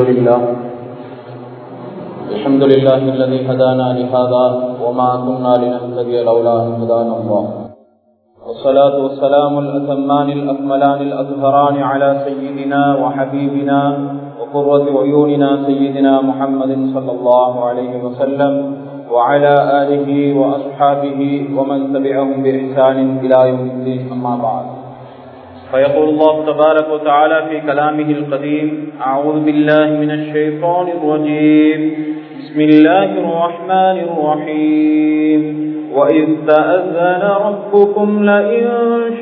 الحمد لله. الحمد لله الذي هدانا لهذا وما كنا لنهتدي لولا ان هدانا الله. والصلاة والسلام الأتمان الأكملان الأظهران على سيدنا وحبيبنا وقرة عيوننا سيدنا محمد صلى الله عليه وسلم وعلى آله وأصحابه ومن تبعهم بإحسان إلى يوم الدين. أما بعد. فيقول الله تبارك وتعالى في كلامه القديم أعوذ بالله من الشيطان الرجيم. بسم الله الرحمن الرحيم. وإذ تأذن ربكم لئن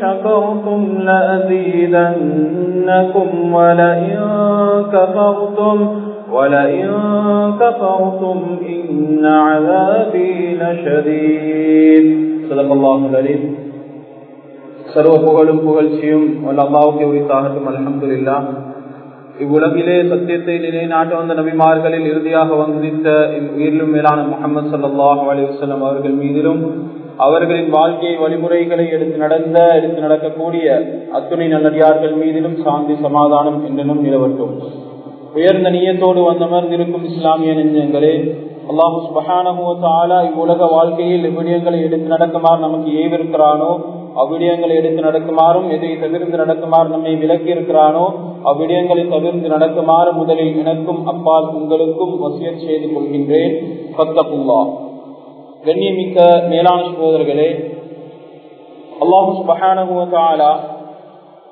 شكرتم لأزيدنكم ولئن كفرتم ولئن كفرتم إن عذابي لشديد. صدق الله العليم சர்வ புகழும் புகழ்ச்சியும் அல்லாவுக்கு உரித்தாகட்டும் அலமது இல்லா இவ்வுலகிலே சத்தியத்தை நிலைநாட்ட வந்த நபிமார்களில் இறுதியாக வந்தித்த உயிரிலும் மேலான முகமது சல்லாஹ் அலிவசலம் அவர்கள் மீதிலும் அவர்களின் வாழ்க்கை வழிமுறைகளை எடுத்து நடந்த எடுத்து நடக்கக்கூடிய அத்துணை நல்லடியார்கள் மீதிலும் சாந்தி சமாதானம் என்றனும் நிலவட்டும் உயர்ந்த நீயத்தோடு வந்தமர்ந்திருக்கும் இஸ்லாமிய நெஞ்சங்களே அல்லாஹு சுபஹானஹூத்தாலா இவ்வுலக வாழ்க்கையில் இவ்விடயங்களை எடுத்து நடக்குமாறு நமக்கு ஏவிருக்கிறானோ அவ்விடயங்களை எடுத்து நடக்குமாறும் எதை தவிர்த்து நடக்குமாறு நம்மை விலக்கி இருக்கிறானோ அவ்விடயங்களை தவிர்த்து நடக்குமாறு முதலில் எனக்கும் அப்பால் உங்களுக்கும் வசியத் செய்து கொள்கின்றேன். பத்தப்புல்லா கண்ணியமிக்க மேலாண் சகோதரர்களே அல்லாஹு சுபஹானஹூத்தாலா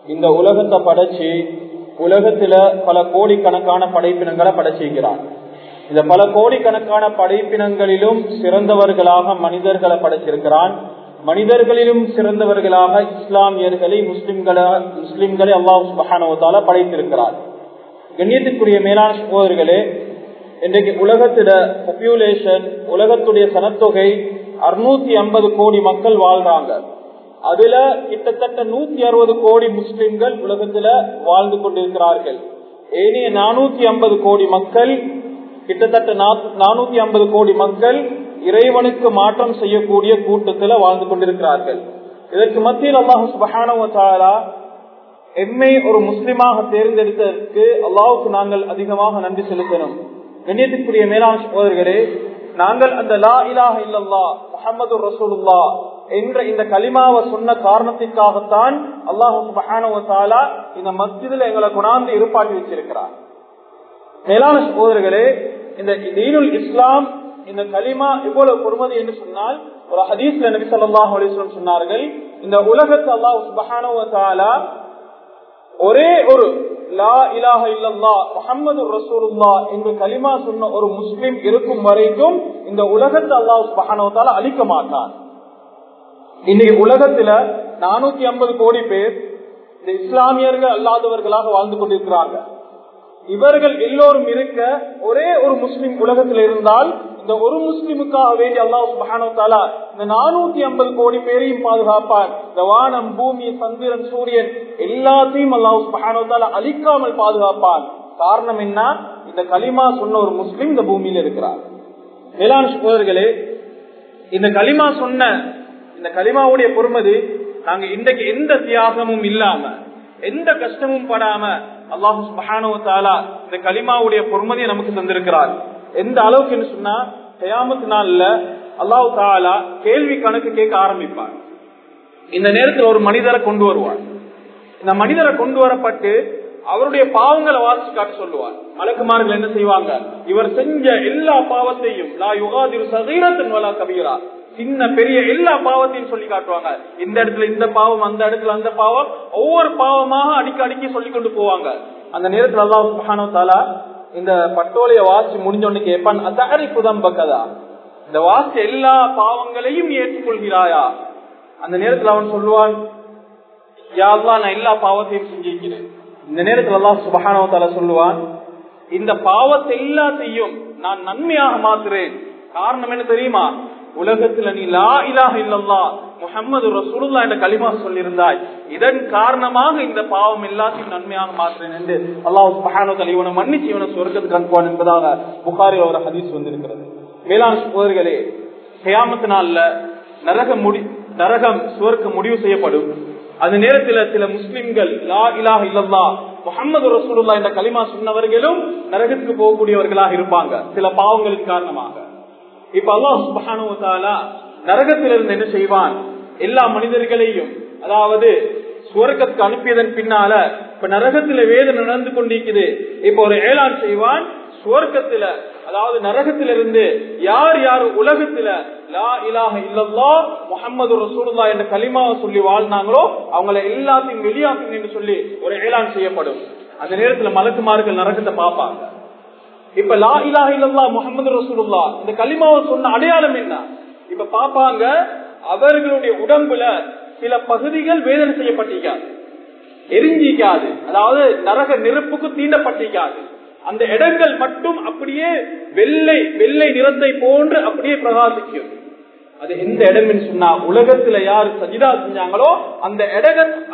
இந்த உலகத்தை படைச்சு உலகத்துல பல கோடிக்கணக்கான படைப்பினங்களை படைச்சிருக்கிறான். இந்த பல கோடிக்கணக்கான படைப்பினங்களிலும் சிறந்தவர்களாக மனிதர்களை படைச்சிருக்கிறான். மனிதர்களிலும் சிறந்தவர்களாக இஸ்லாமியர்களை முஸ்லிம்களை முஸ்லிம்களை அல்லாஹ் மகானவத்தால படைத்திருக்கிறார். கண்ணியத்துக்குரிய மேலான சகோதரர்களே இன்றைக்கு உலகத்தில பாப்புலேஷன் உலகத்துடைய சனத்தொகை அறுநூத்தி ஐம்பது கோடி மக்கள் வாழ்றாங்க. அதுல கிட்டத்தட்ட நூத்தி அறுபது கோடி முஸ்லிம்கள் உலகத்துல வாழ்ந்து கொண்டிருக்கிறார்கள். ஏனைய நானூத்தி ஐம்பது கோடி மக்கள் கிட்டத்தட்ட நானூத்தி ஐம்பது கோடி மக்கள் இறைவனுக்கு மாற்றம் செய்யக்கூடிய கூட்டத்தில் வாழ்ந்து கொண்டிருக்கிறார்கள். இதற்கு மத்தியில் அல்லாஹு சுபஹானா எம்மை ஒரு முஸ்லிமாக தேர்ந்தெடுத்ததற்கு அல்லாவுக்கு நாங்கள் அதிகமாக நன்றி செலுத்தணும். கண்ணியத்திற்குரிய மேலாண் சகோதரர்களே நாங்கள் அந்த லா இலாக இல்லல்லா முகமது ரசூலுல்லா என்ற இந்த களிமாவை சொன்ன காரணத்திற்காகத்தான் அல்லாஹு சுபஹானா இந்த மத்தியில் எங்களை குணாந்து இருப்பாட்டி வச்சிருக்கிறார். மேலான சகோதரர்களே இந்த தீனுல் இஸ்லாம் இந்த களிமா எவ்வளவு பொறுமதி என்று சொன்னால் ஒரு ஹதீஸ்ல நபி சொல்லாஹ் அலிஸ்லம் சொன்னார்கள் இந்த உலகத்து அல்லாஹ் சுபஹானா ஒரே ஒரு லா இலாஹ இல்லல்லா முகமது ரசூலுல்லா என்று கலிமா சொன்ன ஒரு முஸ்லிம் இருக்கும் வரைக்கும் இந்த உலகத்தை அல்லாஹ் சுபஹானவத்தால அழிக்க மாட்டார் இன்னைக்கு உலகத்துல நானூத்தி ஐம்பது கோடி பேர் இந்த இஸ்லாமியர்கள் அல்லாதவர்களாக வாழ்ந்து கொண்டிருக்கிறார்கள். இவர்கள் எல்லோரும் இருக்க ஒரே ஒரு முஸ்லிம் உலகத்தில் இருந்தால் இந்த ஒரு முஸ்லிமுக்காக வேண்டி அல்லாஹ் சுபஹானோ இந்த நானூத்தி ஐம்பது கோடி பேரையும் பாதுகாப்பார். இந்த வானம் பூமி சந்திரன் சூரியன் எல்லாத்தையும் அல்லாஹ் சுபஹானோ அழிக்காமல் பாதுகாப்பார். காரணம் என்ன? இந்த களிமா சொன்ன ஒரு முஸ்லிம் இந்த பூமியில இருக்கிறார். மேலான சோதர்களே இந்த களிமா சொன்ன இந்த களிமாவுடைய பொறுமதி நாங்க இன்றைக்கு எந்த தியாகமும் இல்லாம எந்த கஷ்டமும் படாம அல்லாஹு சுபஹானுவத்தாலா இந்த களிமாவுடைய பொறுமதியை நமக்கு தந்திருக்கிறார். எந்த அளவுக்குன்னு சொன்னா கயாமத்து நாள்ல அல்லாஹு தாலா கேள்வி கணக்கு கேட்க ஆரம்பிப்பார். இந்த நேரத்தில் ஒரு மனிதரை கொண்டு வருவார். இந்த மனிதரை கொண்டு வரப்பட்டு அவருடைய பாவங்களை வாசிச்சு காட்ட சொல்லுவார். மலக்குமார்கள் என்ன செய்வாங்க? இவர் செஞ்ச எல்லா பாவத்தையும் லா யுகாதிரு சதீரத்தின் வலா கவிகிறார் சின்ன பெரிய எல்லா பாவத்தையும் சொல்லி காட்டுவாங்க. இந்த இடத்துல இந்த பாவம் அந்த இடத்துல அந்த பாவம் ஒவ்வொரு பாவமாக அடிக்க அடிக்கி சொல்லி கொண்டு போவாங்க. அந்த நேரத்துல அல்லாஹ் சுபஹானோ தாலா இந்த பட்டோலைய வாசி முடிஞ்சோன்னு கேட்பான் அதாரி புதம் பக்கதா இந்த வாசி எல்லா பாவங்களையும் ஏற்றுக்கொள்கிறாயா? அந்த நேரத்துல அவன் சொல்லுவான் யாருலாம் நான் எல்லா பாவத்தையும் செஞ்சிருக்கிறேன். இந்த நேரத்துல அல்லாஹ் சுபஹானோ தாலா சொல்லுவான் இந்த பாவத்தை எல்லாத்தையும் நான் நன்மையாக மாத்துறேன். காரணம் என்ன தெரியுமா? உலகத்துல நீ லா இலாக இல்லல்லா முகமது ரசூலுல்லா என்ற களிமா சொல்லியிருந்தாய். இதன் காரணமாக இந்த பாவம் எல்லாத்தையும் நன்மையாக மாற்றேன் என்று அல்லாஹ் சுபஹானு இவனை மன்னிச்சு இவனை சொர்க்கத்துக்கு அனுப்புவான் என்பதாக புகாரி ஒரு ஹதீஸ் வந்திருக்கிறது. மேலாண் சோதர்களே கியாமத்து நாள்ல நரக முடி நரகம் சுவர்க்கு முடிவு செய்யப்படும். அந்த நேரத்தில் சில முஸ்லிம்கள் லா இலாக இல்லல்லா முகமது ரசூலுல்லா என்ற களிமா சொன்னவர்களும் நரகத்துக்கு போகக்கூடியவர்களாக இருப்பாங்க. சில பாவங்களின் காரணமாக. இப்ப அல்லாஹ் சுப்ஹானஹு நரகத்திலிருந்து என்ன செய்வான்? எல்லா மனிதர்களையும் அதாவது சுவர்க்கத்துக்கு அனுப்பியதன் பின்னால இப்ப நரகத்துல வேதனை நடந்து கொண்டிருக்குது. இப்ப ஒரு ஏழான் செய்வான் சுவர்க்கத்துல அதாவது நரகத்திலிருந்து யார் யார் உலகத்துல லா இலாக இல்லல்லா முஹம்மது ரசூலுல்லா என்ற கலிமாவை சொல்லி வாழ்னாங்களோ அவங்கள எல்லாத்தையும் வெளியாக்குங்க என்று சொல்லி ஒரு ஏழான் செய்யப்படும். அந்த நேரத்துல மலக்குமார்கள் நரகத்தை பார்ப்பாங்க. இப்ப லா இலா இல்லல்லா முஹம்மது ரசூலுல்லா இந்த களிமாவை சொன்ன அடையாளம் என்ன? இப்ப பாப்பாங்க அவர்களுடைய உடம்புல சில பகுதிகள் வேதனை செய்யப்பட்டிருக்காது. எரிஞ்சிக்காது. அதாவது நரக நெருப்புக்கு தீண்டப்பட்டிருக்காது. அந்த இடங்கள் மட்டும் அப்படியே வெள்ளை வெள்ளை நிறத்தை போன்று அப்படியே பிரகாசிக்கும் அது எந்த இடம்னு சொன்னா உலகத்துல யார் சஜிதா செஞ்சாங்களோ அந்த இட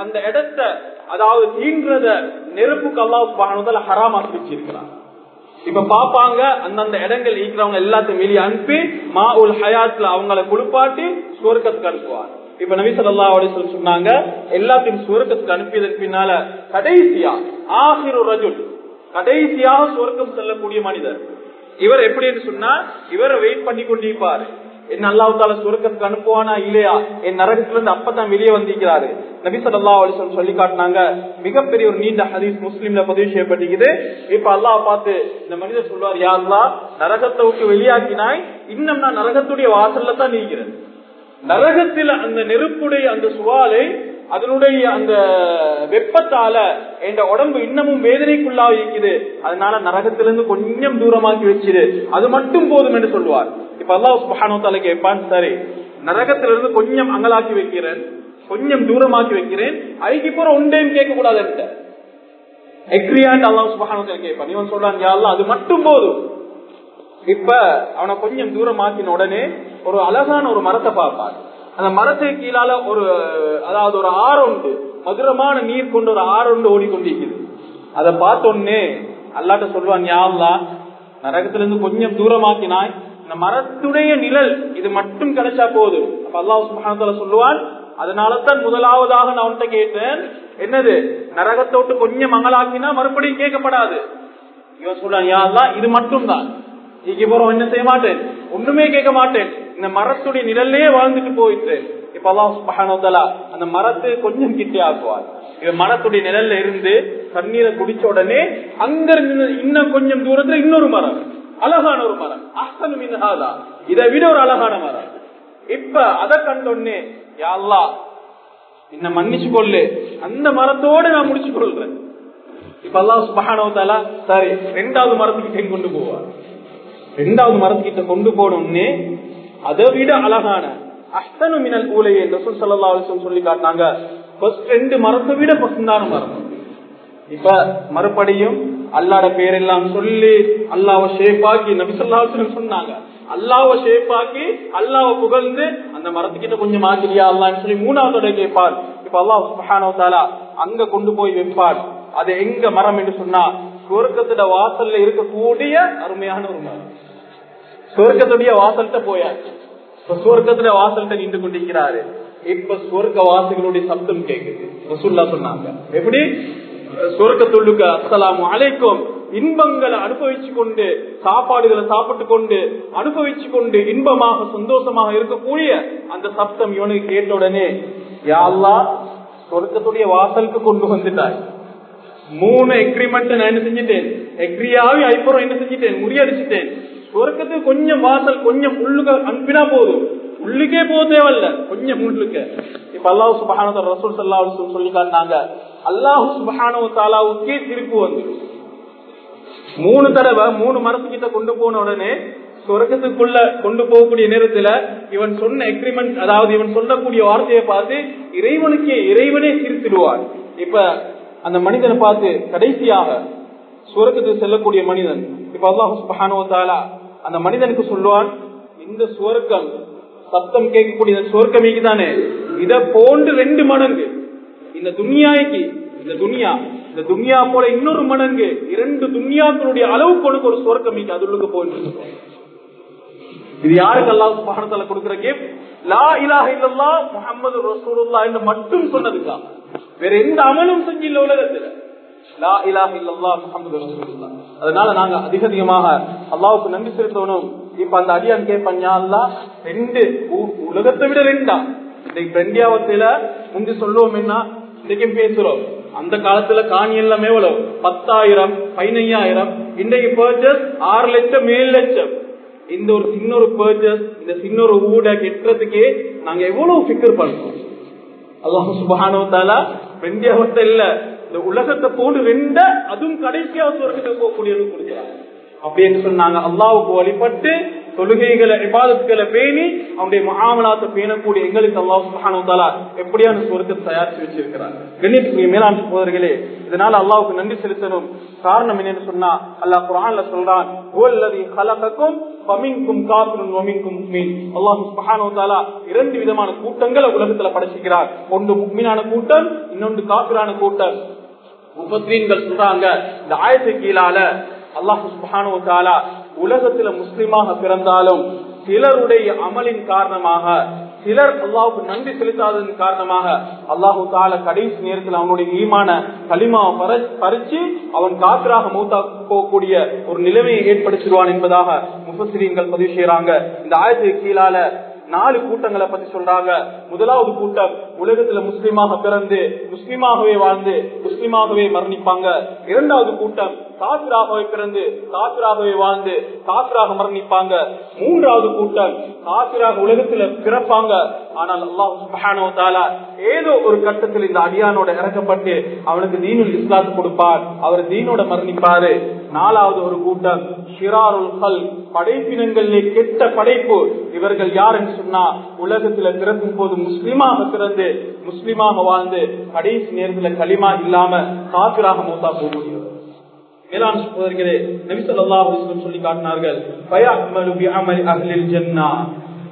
அந்த இடத்தை அதாவது தீன்றத நெருப்புக்கு அல்லாஹ் ஹராம் ஆக்கிச்சிருக்கிறான் இப்ப பாப்பாங்க அந்தந்த இடங்கள் இருக்கிறவங்க எல்லாத்தையும் வெளியே அனுப்பி மா உல் ஹயாத்ல அவங்கள குளிப்பாட்டி சுவர்க்கத்துக்கு அனுப்புவார். இப்ப நபி சொல்லா சொல்லி சொன்னாங்க எல்லாத்தையும் சுவர்க்கத்துக்கு அனுப்பியதற்கு பின்னால கடைசியா ஆஹிரு ரஜுல் கடைசியாக சுவர்க்கம் செல்லக்கூடிய மனிதர். இவர் எப்படின்னு சொன்னா இவரை வெயிட் பண்ணி கொண்டிருப்பாரு என்ன அல்லாஹ் தால அனுப்புவானா இல்லையா? என் நரகத்துல இருந்து அப்பதான் வெளியே வந்திருக்கிறாரு. நபி சொல்லா அலிஸ்லம் சொல்லி காட்டினாங்க மிகப்பெரிய ஒரு நீண்ட ஹதீஸ் முஸ்லீம்ல பதிவு செய்யப்பட்டிருக்குது. இப்ப அல்லாஹ் பார்த்து இந்த மனிதர் சொல்வார் யாருலா நரகத்தை விட்டு வெளியாக்கினாய் இன்னும் நான் நரகத்துடைய வாசல்ல தான் நீக்கிறேன் நரகத்தில் அந்த நெருப்புடைய அந்த சுவாலை அதனுடைய அந்த வெப்பத்தால என் உடம்பு இன்னமும் வேதனைக்குள்ளா இருக்குது. அதனால நரகத்திலிருந்து கொஞ்சம் தூரமாக்கி வச்சிரு. அது மட்டும் போதும் என்று சொல்லுவார். இப்ப அல்லாஹ் சுபானோத்தால கேட்பான் சரி நரகத்திலிருந்து கொஞ்சம் அங்கலாக்கி வைக்கிறேன் கொஞ்சம் தூரமாக்கி வைக்கிறேன் அதுக்கு இப்போ ஒன்றையும் கேட்க கூடாது எக்ரியான் அல்லாஹ் சுபானோத்தால கேட்பான் இவன் சொல்றான் யாரெல்லாம் அது மட்டும் போதும். இப்ப அவனை கொஞ்சம் தூரம் மாத்தின உடனே ஒரு அழகான ஒரு மரத்தை பார்ப்பான். அந்த மரத்துக்கு கீழால ஒரு அதாவது ஒரு ஆறு உண்டு மதுரமான நீர் கொண்டு ஒரு ஆறு உண்டு ஓடிக்கொண்டிருக்குது. அதை பார்த்தோன்னே அல்லாட்ட சொல்லுவான் யாவ்லா நரகத்திலிருந்து கொஞ்சம் தூரமாக்கினாய். இந்த மரத்துடைய நிழல் இது மட்டும் கிடைச்சா போதும் அப்ப அல்லாஹ் சுபஹானஹு சொல்லுவான் அதனாலதான் முதலாவதாக நான் உன்கிட்ட கேட்டேன். என்னது? நரகத்தை விட்டு கொஞ்சம் மங்களாக்கினா மறுபடியும் கேட்கப்படாது. இவன் சொல்றான் யாவ்லா இது மட்டும் தான் இதுக்கு போறோம் என்ன செய்ய மாட்டேன்? ஒண்ணுமே கேட்க மாட்டேன். இந்த மரத்துடைய நிழல்லே வாழ்ந்துட்டு போயிட்டு இப்ப அல்லாஹ் அந்த மரத்தை கொஞ்சம் கிட்டே ஆக்குவார். இது மரத்துடைய நிழல்ல இருந்து தண்ணீரை குடிச்ச உடனே அங்க இருந்து இன்னும் கொஞ்சம் தூரத்துல இன்னொரு மரம். அழகான ஒரு மரம். அசனு மின்ஹாதா இதை விட ஒரு அழகான மரம். இப்ப அதை கண்டோடனே யாழ்லா என்ன மன்னிச்சு கொள்ளு. அந்த மரத்தோட நான் முடிச்சு கொள்றேன். இப்ப அல்லாஹ் சுபஹானவத்தாலா சரி ரெண்டாவது மரத்துக்கு கொண்டு போவார். ரெண்டாவது மரத்துக்கிட்ட கொண்டு போனோம்னே அதை விட அழகான. அஸ்தனு மினல் ஊலையை ரசூல் சல்லா அலிசம் சொல்லி காட்டினாங்க. ரெண்டு மரத்தை விட பசுந்தான மரம். இப்ப மறுபடியும் அல்லாட பேரெல்லாம் சொல்லி அல்லாவ ஷேப்பாக்கி நபிசல்லாசனம் சொன்னாங்க. அல்லாவ ஷேப்பாக்கி அல்லாவ புகழ்ந்து அந்த மரத்துக்கிட்ட கொஞ்சம் ஆக்கிரியா அல்லான்னு சொல்லி மூணாவது கேட்பார் இப்ப அல்லாஹ் தாலா அங்க கொண்டு போய் வைப்பார் அது எங்க மரம் என்று சொன்னா சுவர்க்கத்தோட வாசல்ல இருக்கக்கூடிய அருமையான ஒரு மரம். சுவர்க்கத்துடைய வாசல்கிட்ட போயாச்சு. இப்ப சுவர்க்கத்துல வாசல்கிட்ட நின்று கொண்டிருக்கிறாரு இப்ப சுவர்க்க வாசிகளுடைய சப்தம் கேக்குது. ரசுல்லா சொன்னாங்க. எப்படி? சுவர்க்கத்துள்ளுக்கு அஸ்ஸலாமு அலைக்கும். இன்பங்களை அனுபவிச்சு கொண்டு சாப்பாடுகளை சாப்பிட்டு கொண்டு அனுபவிச்சு கொண்டு இன்பமாக சந்தோஷமாக இருக்கக்கூடிய அந்த சப்தம் இவனுக்கு கேட்ட உடனே யாழ்லா சொர்க்கத்துடைய வாசலுக்கு கொண்டு வந்துட்டாய். மூணு எக்ரிமெண்ட் நான் என்ன செஞ்சிட்டேன்? எக்ரியாவே ஐப்புறம் என்ன செஞ்சிட்டேன்? முறியடிச்சிட்டேன். சொர்க்கத்துக்கு கொஞ்சம் வாசல் கொஞ்சம் உள்ளுக்க அனுப்பினா போதும். உள்ளுக்கே போக தேவையில்ல. கொஞ்சம் உள்ளுக்க. இப்ப அல்லாஹு சுபஹான ரசூல் சல்லா சொல்லி காட்டினாங்க. அல்லாஹு சுபஹானு தாலாவுக்கே திருப்பு வந்துடும் மூணு தடவை மூணு மரத்துக்கிட்ட கொண்டு போன உடனே சொர்க்கத்துக்குள்ள கொண்டு போகக்கூடிய நேரத்துல இவன் சொன்ன எக்ரிமெண்ட் அதாவது இவன் சொல்லக்கூடிய வார்த்தையை பார்த்து இறைவனுக்கே இறைவனே சிரித்திடுவார் இப்ப அந்த மனிதனை பார்த்து கடைசியாக சுரக்கத்துக்கு செல்லக்கூடிய மனிதன் இப்ப அல்லாஹு தாலா அந்த மனிதனுக்கு சொல்லுவான் இந்த சுவர்க்கம் சத்தம் கேட்கக்கூடிய சுவர்க்கமைக்கு தானே இத போன்று ரெண்டு மடங்கு. இந்த துனியாய்க்கு இந்த துனியா இந்த துன்யா போல இன்னொரு மடங்கு. இரண்டு துன்யாக்களுடைய அளவு உனக்கு ஒரு சுவர்க்கமிக்கு அதுள்ளுக்கு போயிட்டு இது யாருக்கு அல்லாஹ் சுபஹானத்தால கொடுக்கிற கிஃப்ட் லா இலாஹ இல்லல்லா முகமது ரசூலுல்லா என்று மட்டும் சொன்னதுக்கா? வேற எந்த அமலும் செஞ்சில்ல உலகத்துல. அதனால நாங்க அதிக அதிகமாக அல்லாவுக்கு நன்றி செலுத்தணும். இப்ப அந்த அடியான் கேட்பான் ரெண்டு உ- உலகத்தை விட ரெண்டா? இன்னைக்கு இந்தியாவத்துல முந்தி சொல்லுவோம் என்ன? இன்னைக்கும் பேசுறோம். அந்த காலத்துல காணி எல்லாமே எவ்வளவு? பத்தாயிரம் பதினையாயிரம். இன்றைக்கு பர்ச்சஸ் ஆறு லட்சம் ஏழு லட்சம். இந்த ஒரு சின்ன ஒரு பர்ச்சஸ் இந்த சின்ன ஒரு ஊட கெட்டுறதுக்கே நாங்க எவ்வளவு ஃபிக்கர் பண்றோம்? அல்லாஹ் சுபானோ தாலா வெண்டியாவத்தை இல்ல. இந்த உலகத்தை போட்டு வெண்ட அதுவும் கடைசியா சொர்க்கத்துக்கு போகக்கூடியது கொடுக்கிறாங்க அப்படின்னு சொன்னாங்க. அல்லாவுக்கு வழிபட்டு தொழுகைகளை விவாதத்துகளை பேணி அவனுடைய மகாமலாத்தை பேணக்கூடிய எங்களுக்கு அல்லாஹ் சுபஹானோ எப்படியான சொர்க்கத்தை தயாரிச்சு வச்சிருக்கிறார் கண்ணியத்துக்குரிய மேலாண் சகோதரர்களே இதனால அல்லாவுக்கு நன்றி செலுத்தணும். காரணம் என்னன்னு சொன்னா அல்லாஹ் குரான்ல சொல்றான் "ஹுவல்லதீ ஹலகக்கும் அல்லாஹ் இரண்டு விதமான கூட்டங்களை உலகத்துல படைச்சிக்கிறார் ஒன்று முக்மீனான கூட்டம் இன்னொன்று காப்பிரான கூட்டம். முப்பத்தீன்கள் சொல்றாங்க. இந்த ஆயத்து கீழால அல்லாஹ் சுப்ஹானஹு வ உலகத்துல முஸ்லிமாக பிறந்தாலும் சிலருடைய அமலின் காரணமாக சிலர் அல்லாஹுக்கு நன்றி செலுத்தாததன் காரணமாக அல்லாஹு தால கடைசி நேரத்தில் அவனுடைய ஈமான களிமாவை பற- பறிச்சு அவன் காத்திராக மூத்தா போகக்கூடிய ஒரு நிலைமையை ஏற்படுத்திடுவான் என்பதாக முஃபசிரியங்கள் பதிவு செய்யறாங்க இந்த ஆயத்துக்கு கீழால நாலு கூட்டங்களை பத்தி சொல்றாங்க. முதலாவது கூட்டம் உலகத்துல முஸ்லிமாக பிறந்து முஸ்லிமாகவே வாழ்ந்து முஸ்லிமாகவே மரணிப்பாங்க. இரண்டாவது கூட்டம் காத்திராகவே பிறந்து காத்திராகவே வாழ்ந்து காத்திராக மரணிப்பாங்க. மூன்றாவது கூட்டம் காத்திராக உலகத்துல பிறப்பாங்க. ஆனால் அல்லாஹ் ஏதோ ஒரு கட்டத்தில் இந்த அடியானோட இறக்கப்பட்டு அவனுக்கு தீனுல் இஸ்லாத்து கொடுப்பார். அவர் தீனோட மரணிப்பாரு. நாலாவது ஒரு கூட்டம் ஷிராருல் கல் படைப்பினங்களிலே கெட்ட படைப்பு. இவர்கள் யாருன்னு சொன்னா உலகத்துல பிறக்கும் போது முஸ்லிமாக பிறந்து முஸ்லிமாக வாழ்ந்து கடைசி நேரத்துல களிமா இல்லாம காபிராக மூத்தா போகக்கூடியவர். மேலாண் சகோதரர்களே நபி ஸல்லல்லாஹு சொல்லி காட்டினார்கள் ஃபயஅமலு பிஅமலி அஹ்லில் ஜன்னah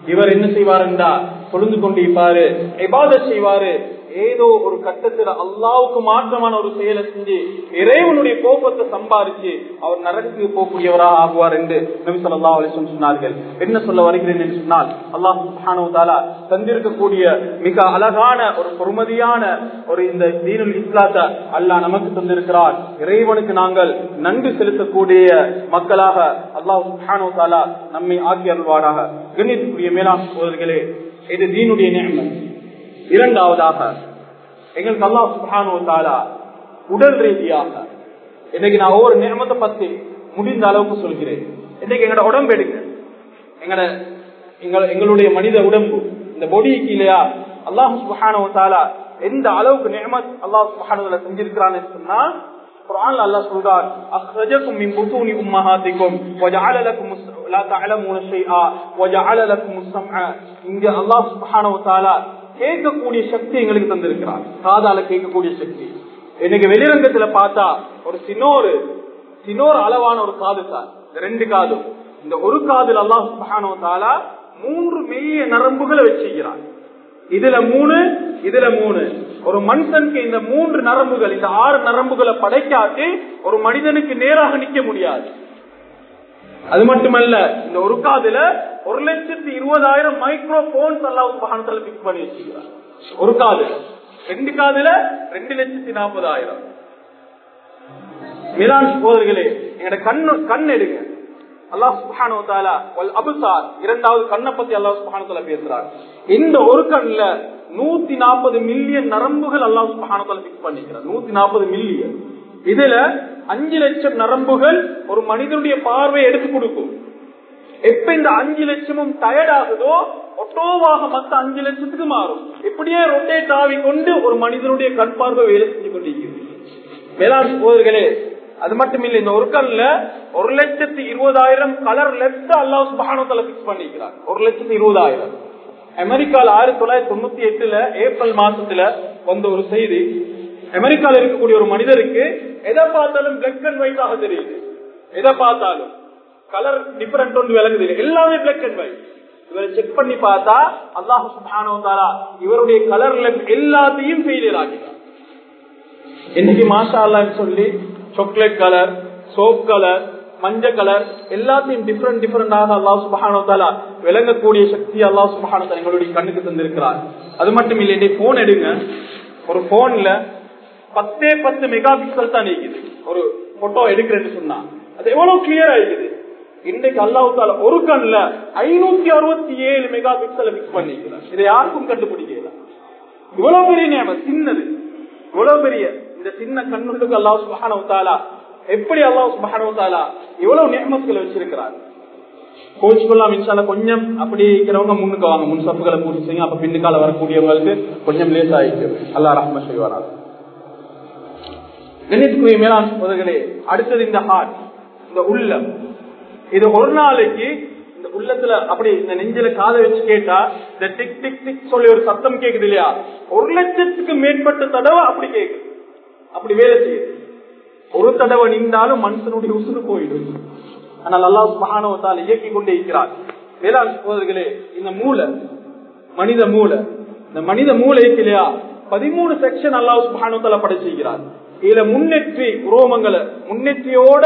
இவர் என்ன செய்வார் என்றா தொழுந்து கொண்டிருப்பாரு இபாதத் செய்வாரு ஏதோ ஒரு கட்டத்துல அல்லாவுக்கு மாற்றமான ஒரு செயலை செஞ்சு இறைவனுடைய கோபத்தை சம்பாதிச்சு அவர் நரக்கு போகக்கூடியவராக ஆகுவார் என்று நபி சொல்லா அலிசம் சொன்னார்கள். என்ன சொல்ல வருகிறேன் என்று சொன்னால் அல்லாஹ் தந்திருக்கக்கூடிய மிக அழகான ஒரு பொறுமதியான ஒரு இந்த தீனுல் இஸ்லாத்தை அல்லாஹ் நமக்கு தந்திருக்கிறார். இறைவனுக்கு நாங்கள் நன்றி செலுத்தக்கூடிய மக்களாக அல்லாஹ் நம்மை ஆக்கி அருள்வாராக. கணித்துக்குரிய மேலாண் சோதர்களே இது தீனுடைய நேமம் இரண்டாவதாக எங்களுக்கு அல்லா சுபானுவத்தாலா உடல் ரீதியாக இன்னைக்கு நான் ஒவ்வொரு நியமத்தை பத்தி முடிந்த அளவுக்கு சொல்கிறேன். இன்னைக்கு எங்களோட உடம்பு எடுங்க. எங்களோட எங்களுடைய மனித உடம்பு இந்த பொடிக்கு இல்லையா? அல்லாஹு சுபானுவத்தாலா எந்த அளவுக்கு நியமத் அல்லாஹ் சுபானுவல செஞ்சிருக்கிறான்னு சொன்னா குரான்ல அல்லாஹ் சொல்றார் அக்ரஜக்கும் மின் புத்தூனி உம்மஹாதிக்கும் வஜஅல லக்கும் லா தஅலமுன ஷைஆ வஜஅல லக்கும் ஸம்ஆ இங்க அல்லாஹ் சுப்ஹானஹு வ தஆலா கேட்கக்கூடிய சக்தி எங்களுக்கு தந்திருக்கிறார். காதால கேட்கக்கூடிய சக்தி. இன்னைக்கு வெளிரங்கத்துல பார்த்தா ஒரு சின்னோரு சின்னோர் அளவான ஒரு காது தான் இந்த ரெண்டு காதும். இந்த ஒரு காதில் அல்லாஹ் சுப்ஹானஹு தாலா மூன்று மெய்ய நரம்புகளை வச்சுக்கிறார் இதுல மூணு இதுல மூணு. ஒரு மனுஷனுக்கு இந்த மூன்று நரம்புகள் இந்த ஆறு நரம்புகளை படைக்காட்டி ஒரு மனிதனுக்கு நேராக நிக்க முடியாது. அது மட்டுமல்ல இந்த ஒரு காதுல ஒரு லட்சத்தி இருபதாயிரம் மைக்ரோ போன்ஸ் எல்லாம் பிக் பண்ணி வச்சுக்கிறார் ஒரு காது. ரெண்டு காதுல ரெண்டு லட்சத்தி நாற்பதாயிரம். மிலான் சோதர்களே எங்கட கண்ணு கண் எடுங்க. அல்லாஹ் சுப்ஹானஹு அபுசார் இரண்டாவது கண்ணை பத்தி அல்லாஹ் சுப்ஹானஹு பேசுறார். இந்த ஒரு கண்ணுல 140 மில்லியன் நரம்புகள் அல்லாஹ் சுப்ஹானஹு வ தஆலா ஃபிக்ஸ் பண்ணிக்கிறார். 140 மில்லியன். இதுல அஞ்சு லட்சம் நரம்புகள் ஒரு மனிதனுடைய பார்வையை எடுத்து கொடுக்கும். எப்ப இந்த அஞ்சு லட்சமும் டயர்ட் ஆகுதோ ஒட்டோவாக மத்த அஞ்சு லட்சத்துக்கு மாறும். இப்படியே ரொட்டேட் ஆகி கொண்டு ஒரு மனிதனுடைய கண் பார்வை வேலை செஞ்சு கொண்டிருக்கிறது. வேளாண் சோதர்களே அது மட்டும் இல்லை இந்த ஒரு கல்ல ஒரு லட்சத்தி இருபதாயிரம் கலர் லெப்ட் அல்லா சுபானோத்தல பிக்ஸ் பண்ணிக்கிறார். ஒரு லட்சத்தி இருபதாயிரம். அமெரிக்கால ஆயிரத்தி தொள்ளாயிரத்தி தொண்ணூத்தி எட்டுல ஏப்ரல் மாசத்துல வந்த ஒரு செய்தி. அமெரிக்கால இருக்கக்கூடிய ஒரு மனிதருக்கு எதை பார்த்தாலும் பிளாக் அண்ட் ஒயிட் ஆக தெரியுது. எதை பார்த்தாலும்? கலர் டிஃபரெண்ட் ஒன்று விளங்குது. எல்லாமே பிளாக் அண்ட் ஒயிட் இவரை செக் பண்ணி பார்த்தா அல்லாஹ் சுப்ஹானஹு இவருடைய கலர்ல எல்லாத்தையும் ஃபெயிலியர் ஆகிட்டார் இன்னைக்கு மாஷா அல்லான்னு சொல்லி சாக்லேட் கலர் சோப் கலர் மஞ்சள் கலர் எல்லாத்தையும் டிஃபரெண்ட் டிஃபரெண்டாக அல்லாஹ் சுபஹானோ விளங்கக்கூடிய சக்தி அல்லாஹ் சுபஹானோ எங்களுடைய கண்ணுக்கு தந்திருக்கிறார். அது மட்டும் இல்லை போன் எடுங்க. ஒரு போன்ல பத்தே பத்து மெகா பிக்சல் தான் இருக்குது ஒரு போட்டோ எடுக்கிறேன்னு சொன்னா. அது எவ்வளவு கிளியர் இருக்குது இன்றைக்கு அல்லாஹால ஒரு கண்ல ஐநூத்தி அறுபத்தி ஏழு மெகா பிக்சலை பிக்ஸ் பண்ணிக்கிறார் இதை யாருக்கும் கண்டுபிடிக்கல. இவ்வளவு பெரிய நியமம் சின்னது. இவ்வளவு பெரிய இந்த சின்ன கண்ணுக்கு அல்லாஹ் சுபஹானஹு எப்படி அல்லாஹ் சுபஹானஹு இவ்வளவு நியமத்துகளை வச்சிருக்கிறார். கோச்சு கொள்ளலாம் இன்ஷால்ல கொஞ்சம் அப்படி இருக்கிறவங்க முன்னுக்கு வாங்க. முன் சப்புகளை பூர்த்தி செய்யுங்க. அப்ப பின்னுக்கால வரக்கூடியவங்களுக்கு கொஞ்சம் லேஸ் ஆயிடுச்சு அல்லாஹ் ரஹ்ம செய்வாரா கணித்துக்குரிய மேலாண் சோதர்களே அடுத்தது இந்த ஹார்ட் இந்த உள்ளம். இது ஒரு நாளைக்கு இந்த உள்ளத்துல அப்படி இந்த நெஞ்சில காதை வச்சு கேட்டா இந்த டிக் டிக் டிக் சொல்லி ஒரு சத்தம் கேக்குது இல்லையா? ஒரு லட்சத்துக்கு மேற்பட்ட தடவை அப்படி கேக்குது. அப்படி வேலை செய்யுது. ஒரு தடவை நின்றாலும் மனுஷனுடைய உசுறு போயிடும். ஆனால் அல்லா மகானவத்தால் இயக்கி கொண்டே இருக்கிறார். வேளாண் சோதர்களே இந்த மூளை மனித மூளை இந்த மனித மூளை இல்லையா? பதிமூணு செக்ஷன் அல்லாஹ் மகானவத்தால படைச்சிருக்கிறார். இதுல முன்னெற்றி உரோமங்களை முன்னெற்றியோட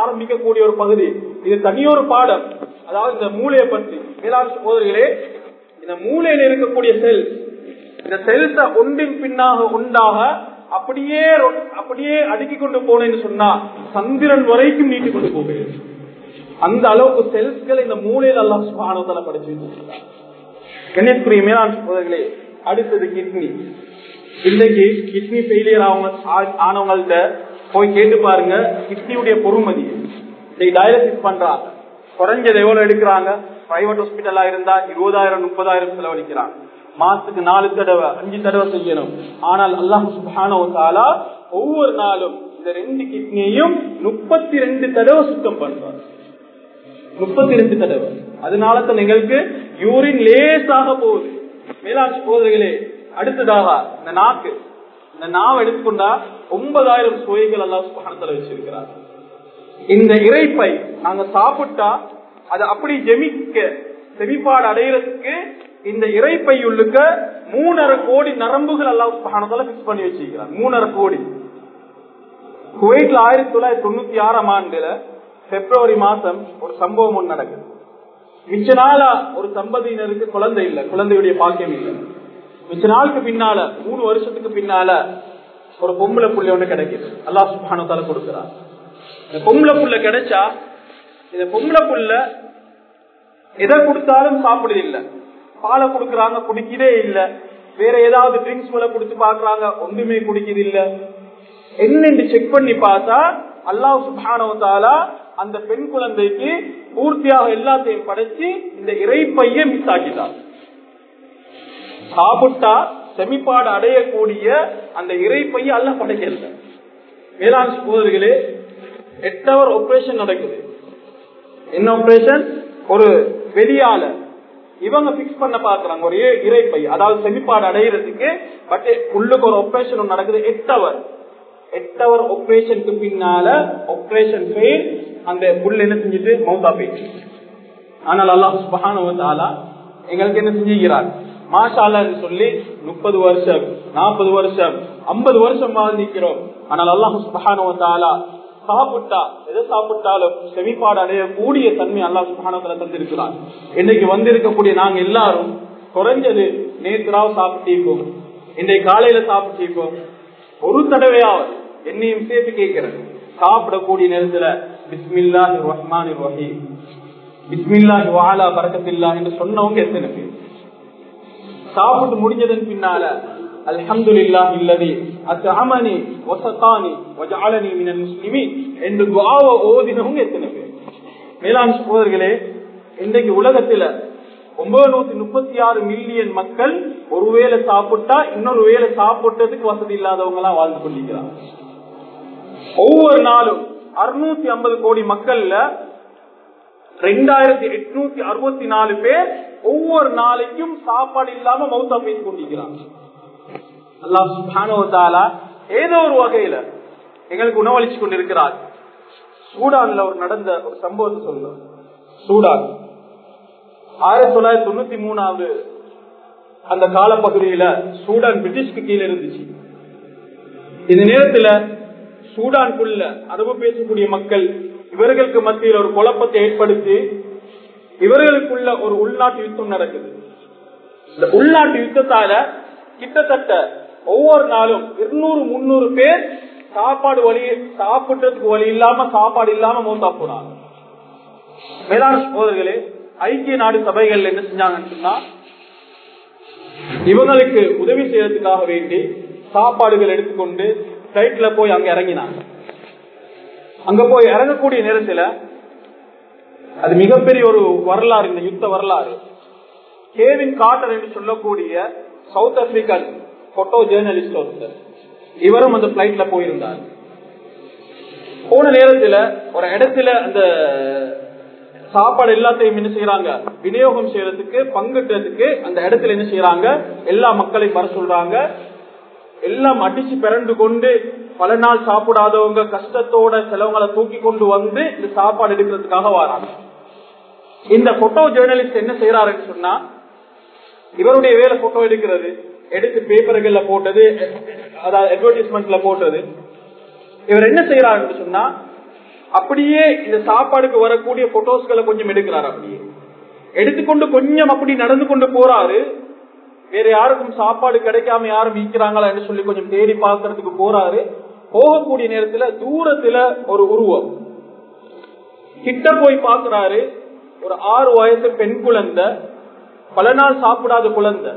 ஆரம்பிக்கக்கூடிய ஒரு பகுதி. இது தனியொரு பாடம். அதாவது இந்த மூளையை பற்றி. மேலாண் சோதரிகளே இந்த மூளையில இருக்கக்கூடிய செல்ஸ் இந்த செல்ஸ ஒன்றின் பின்னாக உண்டாக அப்படியே அப்படியே அடுக்கி கொண்டு போனேன்னு சொன்னா சந்திரன் வரைக்கும் நீட்டி கொண்டு போகிறேன் அந்த அளவுக்கு செல்ஸ்கள் இந்த மூளையில எல்லாம் சுபானத்தால படிச்சு கணேஷ்குரிய மேலாண் சோதரிகளே அடுத்தது கிட்னி இன்னைக்கு கிட்னி ஃபெயிலியர் ஆனவங்கள்ட்ட போய் கேட்டு பாருங்க கிட்னியுடைய பொறுமதி. இன்னைக்கு டயாலிசிஸ் பண்றாங்க. குறைஞ்சது எவ்வளவு எடுக்கிறாங்க? பிரைவேட் ஹாஸ்பிட்டலா இருந்தா இருபதாயிரம் முப்பதாயிரம் செலவழிக்கிறாங்க. மாசத்துக்கு நாலு தடவை அஞ்சு தடவை செய்யணும். ஆனால் அல்லாஹ் சுப்ஹானஹு ஒவ்வொரு நாளும் இந்த ரெண்டு கிட்னியையும் முப்பத்தி ரெண்டு தடவை சுத்தம் பண்றாங்க முப்பத்தி ரெண்டு தடவை. அதனால தான் எங்களுக்கு யூரின் லேசாக போகுது. மேலாட்சி போதைகளே அடுத்ததாக இந்த நாக்கு. இந்த நாவை எடுத்துக்கொண்டா ஒன்பதாயிரம் சுவைகள் எல்லாம் சுகானத்துல வச்சிருக்கிறார். இந்த இறைப்பை நாங்க சாப்பிட்டா அது அப்படி ஜெமிக்க செமிப்பாடு அடையிறதுக்கு இந்த இறைப்பை உள்ளுக்க மூணரை கோடி நரம்புகள் எல்லாம் சுகானத்தால பிக்ஸ் பண்ணி வச்சிருக்கிறார். மூணரை கோடி. குவைட்ல ஆயிரத்தி தொள்ளாயிரத்தி தொண்ணூத்தி ஆறாம் ஆண்டுல பிப்ரவரி மாசம் ஒரு சம்பவம் ஒன்று நடக்குது. மிச்ச நாளா ஒரு தம்பதியினருக்கு குழந்தை இல்லை. குழந்தையுடைய பாக்கியம் இல்லை. மிச்ச நாளுக்கு பின்னால மூணு வருஷத்துக்கு பின்னால ஒரு பொம்பளை புள்ளை ஒண்ணு கிடைக்குது. அல்லாஹ் சுபானத்தால கொடுக்கிறார். இந்த பொம்பளை புள்ள கிடைச்சா இந்த பொம்பளை புள்ள எதை கொடுத்தாலும் சாப்பிடுது இல்ல. பாலை கொடுக்கறாங்க குடிக்கதே இல்ல. வேற ஏதாவது ட்ரிங்க்ஸ் போல குடிச்சு பாக்குறாங்க ஒன்றுமே குடிக்குது இல்ல. என்னென்று செக் பண்ணி பார்த்தா அல்லாஹ் சுபானவத்தாலா அந்த பெண் குழந்தைக்கு பூர்த்தியாக எல்லாத்தையும் படைச்சு இந்த இறைப்பைய மிஸ் ஆக்கிட்டார் சாப்பிட்டா செமிப்பாடு அடையக்கூடிய அந்த இறைப்பைய அல்ல படைக்கல. வேளாண் சகோதரிகளே எட்டு அவர் ஆபரேஷன் நடக்குது. என்ன ஆபரேஷன் ஒரு வெளியால இவங்க பிக்ஸ் பண்ண பாக்குறாங்க ஒரு இறைப்பை. அதாவது செமிப்பாடு அடையிறதுக்கு பட் உள்ளுக்கு ஒரு ஆபரேஷன் நடக்குது எட்டு அவர் எட்டு அவர் ஆபரேஷனுக்கு பின்னால ஆபரேஷன் ஃபெயில் அந்த புல் என்ன செஞ்சுட்டு மவுத்தா போயிடுச்சு. ஆனால் அல்லாஹ் சுபஹானஹு எங்களுக்கு என்ன செஞ்சுக்கிறார் மாஷா சொல்லி முப்பது வருஷம் நாற்பது வருஷம் ஐம்பது வருஷம் வாழ்ந்திருக்கிறோம் ஆனால் அல்லாஹு சுபஹானஹு சாப்பிட்டா எதை சாப்பிட்டாலும் செவிப்பாடு அடையக்கூடிய தன்மை அல்லாஹ் சுபஹானஹு தந்திருக்கிறார். இன்னைக்கு வந்திருக்கக்கூடிய நாங்க எல்லாரும் குறைஞ்சது நேற்றாவும் சாப்பிட்டீப்போம் இன்றைக்கு காலையில சாப்பிட்டீப்போம் ஒரு தடவையாவது என்னையும் சேர்த்து கேட்கிறேன் சாப்பிடக்கூடிய நேரத்துல பிஸ்மில்லாஹி ரஹ்மான் ரஹீம். பிஸ்மில்லாஹி வாலா பறக்கத்தில்லா என்று சொன்னவங்க எத்தனை பேர்? சாப்பிட்டு முடிஞ்சதன் பின்னால அல்ஹம்துலில்லாஹ் இல்லதி அத்அமனி வஸகானி வஜஅலனி மினல் முஸ்லிமீன் என்று துஆவை ஓதினவங்க எத்தனை பேர்? மேலாண் சகோதரர்களே இன்றைக்கு உலகத்துல ஒன்பது முப்பத்தி ஆறு மில்லியன் மக்கள் ஒருவேளை சாப்பிட்டா இன்னொரு வேளை சாப்பிட்டதுக்கு வசதி இல்லாதவங்க எல்லாம் வாழ்ந்து கொண்டிருக்கிறாங்க. ஒவ்வொரு நாளும் அறுநூத்தி ஐம்பது கோடி மக்கள்ல ரெண்டாயிரத்தி எட்நூத்தி அறுபத்தி நாலு பேர் ஒவ்வொரு நாளைக்கும் சாப்பாடு இல்லாம மௌத்தா பேசிக் கொண்டிருக்கிறாங்க. அல்லாஹ் ஏதோ ஒரு வகையில எங்களுக்கு உணவளிச்சு கொண்டிருக்கிறார். சூடான்ல ஒரு நடந்த ஒரு சம்பவத்தை சொல்லுங்க சூடான். ஆயிரத்தி தொள்ளாயிரத்தி தொண்ணூத்தி மூணாவது அந்த காலப்பகுதியில சூடான் பிரிட்டிஷ்க்கு கீழே இருந்துச்சு. இந்த நேரத்துல சூடான்குள்ள அரபு பேசக்கூடிய மக்கள் இவர்களுக்கு மத்தியில் ஒரு குழப்பத்தை ஏற்படுத்தி இவர்களுக்குள்ள ஒரு உள்நாட்டு யுத்தம் நடக்குது. இந்த உள்நாட்டு யுத்தத்தால கிட்டத்தட்ட ஒவ்வொரு நாளும் இருநூறு முன்னூறு பேர் சாப்பாடு வழி சாப்பிட்டதுக்கு வழி இல்லாம சாப்பாடு இல்லாம மூத்தா போனாங்க மேலான சோதர்களே ஐக்கிய நாடு சபைகள் என்ன செஞ்சாங்கன்னு சொன்னா இவங்களுக்கு உதவி செய்யறதுக்காக வேண்டி சாப்பாடுகள் எடுத்துக்கொண்டு ஃபிளைட்ல போய் அங்க இறங்கினாங்க. அங்க போய் இறங்கக்கூடிய நேரத்துல அது மிகப்பெரிய ஒரு வரலாறு இந்த யுத்த வரலாறு. கேவின் காட்டர் என்று சொல்லக்கூடிய சவுத் ஆப்பிரிக்கன் போட்டோ ஜேர்னலிஸ்ட் ஒருத்தர். இவரும் அந்த பிளைட்ல போயிருந்தார். போன நேரத்துல ஒரு இடத்துல அந்த சாப்பாடு எல்லாத்தையும் என்ன செய்யறாங்க விநியோகம் செய்யறதுக்கு பங்குட்டுறதுக்கு அந்த இடத்துல என்ன செய்யறாங்க எல்லா மக்களையும் வர சொல்றாங்க. எல்லாம் அடிச்சு பிறண்டு கொண்டு பல நாள் சாப்பிடாதவங்க கஷ்டத்தோட செலவங்களை தூக்கி கொண்டு வந்து இந்த சாப்பாடு எடுக்கிறதுக்காக வராங்க. இந்த போட்டோ ஜேர்னலிஸ்ட் என்ன செய்யறாருன்னு சொன்னா இவருடைய வேலை போட்டோ எடுக்கிறது எடுத்து பேப்பர்கள்ல போட்டது அதாவது அட்வர்டைஸ்மெண்ட்ல போட்டது. இவர் என்ன செய்யறாருன்னு சொன்னா அப்படியே இந்த சாப்பாடுக்கு வரக்கூடிய போட்டோஸ்களை கொஞ்சம் எடுக்கிறார் அப்படியே. எடுத்துக்கொண்டு கொஞ்சம் அப்படி நடந்து கொண்டு போறாரு. வேற யாருக்கும் சாப்பாடு கிடைக்காம யாரும் விற்கிறாங்களா என்று சொல்லி கொஞ்சம் தேடி பார்க்கறதுக்கு போறாரு. போகக்கூடிய நேரத்துல தூரத்துல ஒரு உருவம். கிட்ட போய் பாக்குறாரு ஒரு ஆறு வயசு பெண் குழந்தை பல நாள் சாப்பிடாத குழந்தை.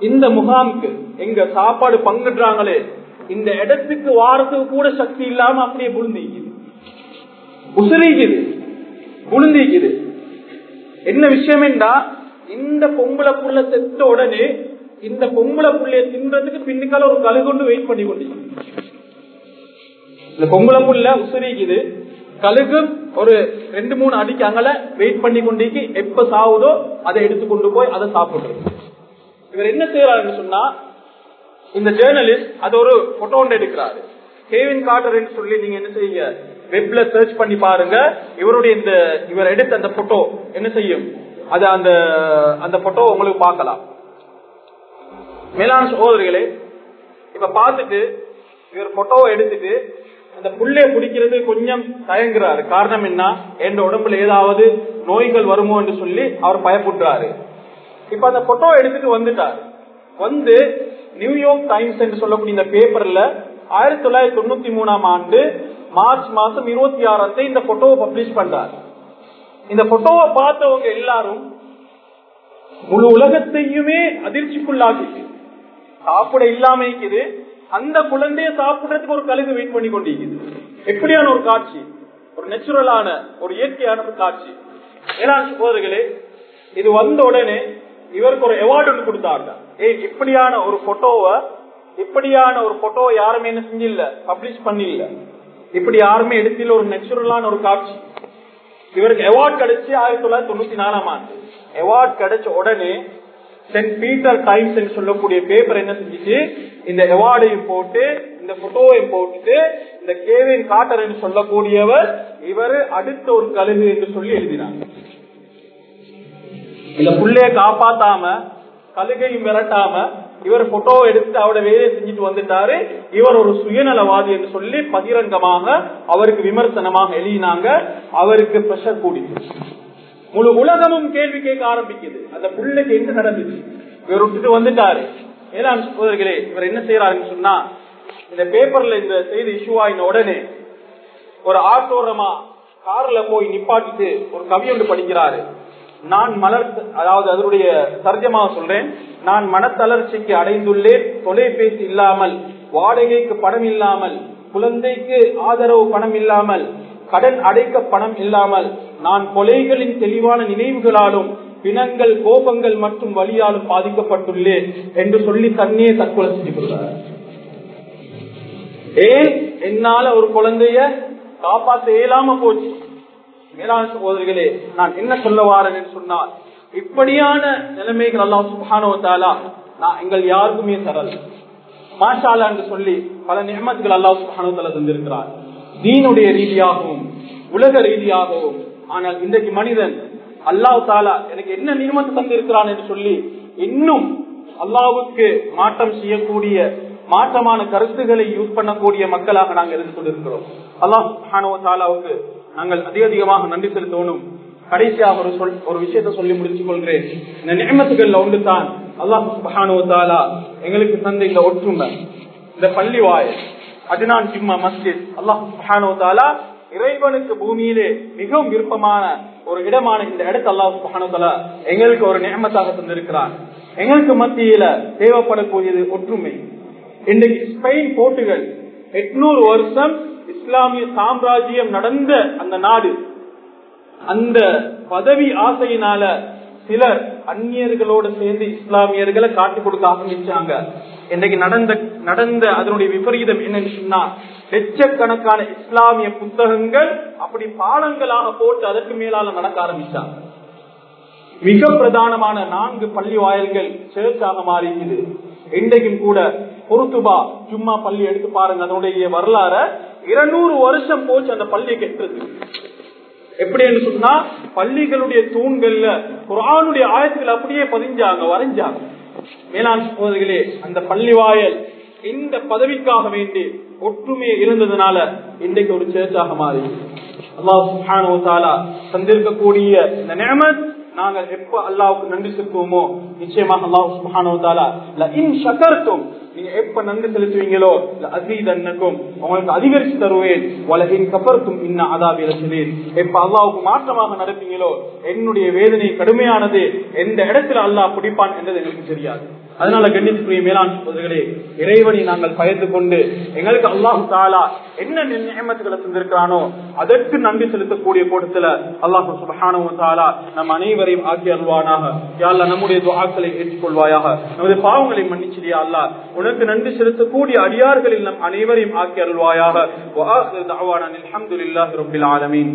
இந்த முகாமுக்கு எங்க சாப்பாடு பங்கிடுறாங்களே இந்த இடத்துக்கு வாரத்துக்கு கூட சக்தி இல்லாம அப்படியே புழுந்திக்குது உசுரிக்குது புழுந்திக்குது என்ன விஷயம் என்றா இந்த பொம்பளை புள்ள செத்த உடனே இந்த பொம்பளை புள்ளைய தின்றதுக்கு பின்னுக்கால ஒரு கழுகுண்டு வெயிட் பண்ணி கொண்டு இந்த பொம்பளை புள்ள உசுரிக்குது. கழுகு ஒரு ரெண்டு மூணு அடிக்கு அங்கல வெயிட் பண்ணி கொண்டிருக்கு. எப்ப சாவுதோ அதை எடுத்து கொண்டு போய் அதை சாப்பிடுறது. இவர் என்ன செய்யறாருன்னு சொன்னா இந்த ஜேர்னலிஸ்ட் அது ஒரு போட்டோ ஒன்று எடுக்கிறாரு. கேவின் கார்டர் சொல்லி நீங்க என்ன செய்யுங்க? வெப்ல சர்ச் பண்ணி பாருங்க. இவருடைய இந்த இவர் எடுத்த அந்த போட்டோ என்ன செய்யும்? அது அந்த அந்த போட்டோ உங்களுக்கு பார்க்கலாம். மேலான சகோதரிகளே இப்ப பார்த்துட்டு இவர் போட்டோவை எடுத்துட்டு அந்த புள்ளைய பிடிக்கிறது கொஞ்சம் தயங்குறாரு. காரணம் என்ன? என் உடம்புல ஏதாவது நோய்கள் வருமோ என்று சொல்லி அவர் பயப்படுறாரு. இப்ப அந்த போட்டோ எடுத்துட்டு வந்துட்டார். வந்து நியூயார்க் டைம்ஸ் என்று சொல்லக்கூடிய இந்த பேப்பர்ல ஆயிரத்தி தொள்ளாயிரத்தி தொண்ணூத்தி மூணாம் ஆண்டு மார்ச் மாசம் இருபத்தி ஆறாம் தேதி இந்த போட்டோவை பப்ளிஷ் பண்றார். இந்த போட்டோவை பார்த்தவங்க எல்லாரும் முழு உலகத்தையுமே அதிர்ச்சிக்குள்ளாக்கி சாப்பிட இல்லாம இருக்குது அந்த குழந்தைய சாப்பிடுறதுக்கு ஒரு கழுகு வெயிட் பண்ணி கொண்டிருக்குது. எப்படியான ஒரு காட்சி? ஒரு நேச்சுரலான ஒரு இயற்கையான ஒரு காட்சி. ஏன்னா சகோதரர்களே இது வந்த உடனே இவருக்கு ஒரு அவார்டு ஒன்று கொடுத்தாங்க. ஏ இப்படியான ஒரு போட்டோவை இப்படியான ஒரு போட்டோவை யாருமே என்ன செஞ்சில்ல? பப்ளிஷ் பண்ணில்ல. இப்படி யாருமே எடுத்தில ஒரு நேச்சுரலான ஒரு காட்சி. இவருக்கு அவார்டு கிடைச்சி ஆயிரத்தி தொள்ளாயிரத்தி தொண்ணூத்தி நாலாம் ஆண்டு. அவார்டு கிடைச்ச உடனே சென்ட் பீட்டர் டைம்ஸ் என்று சொல்லக்கூடிய பேப்பர் என்ன செஞ்சுச்சு? இந்த அவார்டையும் போட்டு இந்த போட்டோவையும் போட்டுட்டு இந்த கேவின் காட்டர் என்று சொல்லக்கூடியவர் இவர் அடுத்த ஒரு கழுகு என்று சொல்லி எழுதினாங்க. இந்த புள்ளைய காப்பாத்தாம கழுகையும் விரட்டாம இவர் போட்டோ எடுத்து அவட வேலையை செஞ்சுட்டு வந்துட்டாரு. இவர் ஒரு சுயநலவாதி என்று சொல்லி பகிரங்கமாக அவருக்கு விமர்சனமாக எழுதினாங்க. அவருக்கு பிரஷர் கூடிச்சு. முழு உலகமும் கேள்வி கேட்க ஆரம்பிக்குது. அந்த பிள்ளைக்கு என்ன நடந்துச்சு? இவர் விட்டுட்டு வந்துட்டாரு. ஏன்னா சகோதரர்களே இவர் என்ன செய்யறாருன்னு சொன்னா இந்த பேப்பர்ல இந்த செய்தி இஷ்யூ ஆயின உடனே ஒரு ஆட்டோரமா கார்ல போய் நிப்பாட்டிட்டு ஒரு கவி ஒன்று படிக்கிறாரு. நான் மலர் அதாவது அதனுடைய தர்ஜமாக சொல்றேன். நான் மனத்தளர்ச்சிக்கு அடைந்துள்ளேன். தொலைபேசி இல்லாமல் வாடகைக்கு பணம் இல்லாமல் குழந்தைக்கு ஆதரவு பணம் இல்லாமல் கடன் அடைக்க பணம் இல்லாமல் நான் கொலைகளின் தெளிவான நினைவுகளாலும் பிணங்கள் கோபங்கள் மற்றும் வழியாலும் பாதிக்கப்பட்டுள்ளேன் என்று சொல்லி தன்னையே தற்கொலை செஞ்சு கொள்றார் ஏன்? என்னால ஒரு குழந்தைய காப்பாற்ற இயலாம போச்சு. மேலான சகோதரிகளே நான் என்ன சொல்ல வாரேன் என்று சொன்னால் இப்படியான நிலைமைகள் எல்லாம் சுபானுவத்தாலா நான் எங்கள் யாருக்குமே தரல. மாஷாலா என்று சொல்லி பல நியமத்துகள் அல்லாஹ் சுபானுவத்தாலா தந்திருக்கிறார். தீனுடைய ரீதியாகவும் உலக ரீதியாகவும் ஆனால் இன்றைக்கு மனிதன் அல்லாஹ் தாலா எனக்கு என்ன நியமத்து தந்திருக்கிறான் என்று சொல்லி இன்னும் அல்லாவுக்கு மாற்றம் செய்யக்கூடிய மாற்றமான கருத்துக்களை யூஸ் பண்ணக்கூடிய மக்களாக நாங்கள் இருந்து கொண்டிருக்கிறோம். அல்லாஹ் தாலாவுக்கு நாங்கள் அதிக அதிகமாக நன்றி செலுத்தணும். கடைசியாக ஒரு சொல் ஒரு விஷயத்த சொல்லி முடிச்சு கொள்கிறேன். இந்த நியமத்துகள்ல ஒன்று தான் அல்லாஹ் சுப்ஹானஹு தாலா எங்களுக்கு தந்த இந்த ஒற்றுமை. இந்த பள்ளி வாய் அதுதான் சிம்மா மஸ்ஜித் அல்லாஹ் சுப்ஹானஹு தாலா இறைவனுக்கு பூமியிலே மிகவும் விருப்பமான ஒரு இடமான இந்த இடத்த அல்லாஹ் எங்களுக்கு ஒரு நேமத்தாக தந்திருக்கிறார். எங்களுக்கு மத்தியில தேவைப்படக்கூடியது ஒற்றுமை. இன்றைக்கு ஸ்பெயின் போர்ட்டுகள் எட்நூறு வருஷம் இஸ்லாமிய சாம்ராஜ்யம் நடந்த அந்த நாடு. அந்த பதவி ஆசையினால சிலர் அந்நியர்களோடு சேர்ந்து இஸ்லாமியர்களை காட்டி கொடுக்க ஆரம்பிச்சாங்க. இன்னைக்கு நடந்த நடந்த அதனுடைய விபரீதம் என்னன்னு சொன்னா லட்சக்கணக்கான இஸ்லாமிய புத்தகங்கள் அப்படி பாடங்களாக போட்டு அதற்கு மேலால நடக்க ஆரம்பித்தார் மிக பிரதானமான நான்கு பள்ளி வாயில்கள் சேர்ச்சாக மாறிக்குது. இன்றைக்கும் கூட பொருத்துபா சும்மா பள்ளி எடுத்து பாருங்க அதனுடைய வரலாற இருநூறு வருஷம் போச்சு அந்த பள்ளியை கெட்டுறது எப்படி என்று சொன்னா பள்ளிகளுடைய தூண்கள்ல குரானுடைய ஆயத்துக்கள் அப்படியே பதிஞ்சாங்க வரைஞ்சாங்க. மேலாண் சகோதரிகளே அந்த பள்ளி வாயல் இந்த பதவிக்காக வேண்டி ஒற்றுமையை இருந்ததுனால இன்றைக்கு ஒரு சேர்ச்சாக மாறி. அல்லாஹ் தந்திருக்கக்கூடிய இந்த நியமத் நாங்கள் எப்ப அல்லாவுக்கு நன்றி செலுத்துவோமோ நிச்சயமாக அல்லாஹ் சுப்ஹானஹு இன் நீங்க எப்ப நன்றி செலுத்துவீங்களோ அசீதன்னுக்கும் உங்களுக்கு அதிகரித்து தருவேன். உலகின் கப்பருக்கும் இன்னும் அதாபி லஷதீத் எப்ப அல்லாவுக்கு மாற்றமாக நடப்பீங்களோ என்னுடைய வேதனை கடுமையானது எந்த இடத்துல அல்லாஹ் பிடிப்பான் என்றது எங்களுக்கு தெரியாது. அதனால கண்ணியத்துக்குரிய மேலாண் சகோதரர்களே இறைவனை நாங்கள் பயந்து கொண்டு எங்களுக்கு அல்லாஹு தாலா என்ன நியமத்துகளை தந்திருக்கிறானோ அதற்கு நன்றி செலுத்தக்கூடிய கூட்டத்துல அல்லாஹு சுபஹானவும் தாலா நம் அனைவரையும் ஆக்கி அருள்வானாக. யா நம்முடைய துவாக்களை ஏற்றுக்கொள்வாயாக. நமது பாவங்களை மன்னிச்சிடியா அல்லாஹ். உனக்கு நன்றி செலுத்தக்கூடிய அடியார்களில் நம் அனைவரையும் ஆக்கி அருள்வாயாக. வ ஆகிரு ஆலமீன்.